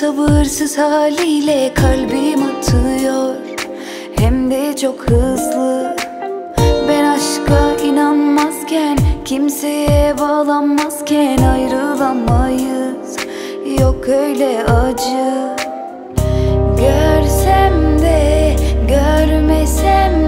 Sabırsız haliyle kalbim atıyor. Hem de çok hızlı. Ben aşka inanmazken Kimseye bağlanmazken ayrılamayız. Yok öyle acı. Görsem de görmesem de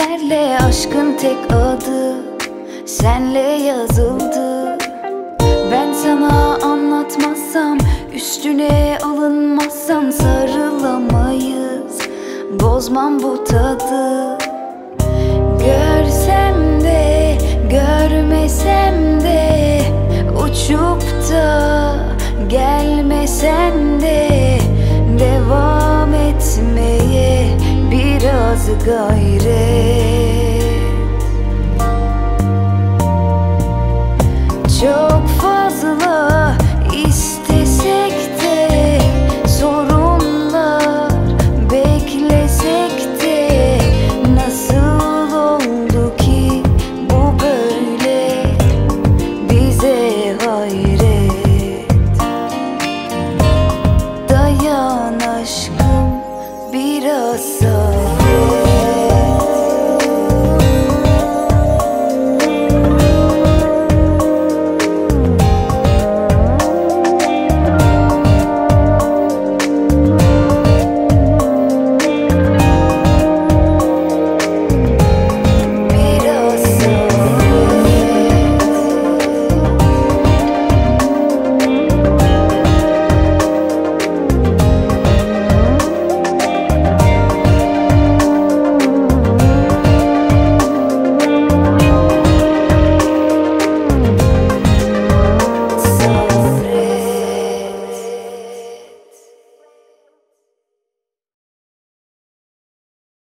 ümitlerle aşkın tek adı Senle yazıldı. Ben sana anlatmazsam Üstüne alınmazsan sarılamayız. Bozmam bu tadı. Görsem de görmesem de Uçup da gelmesen de Devam etmeye biraz gayret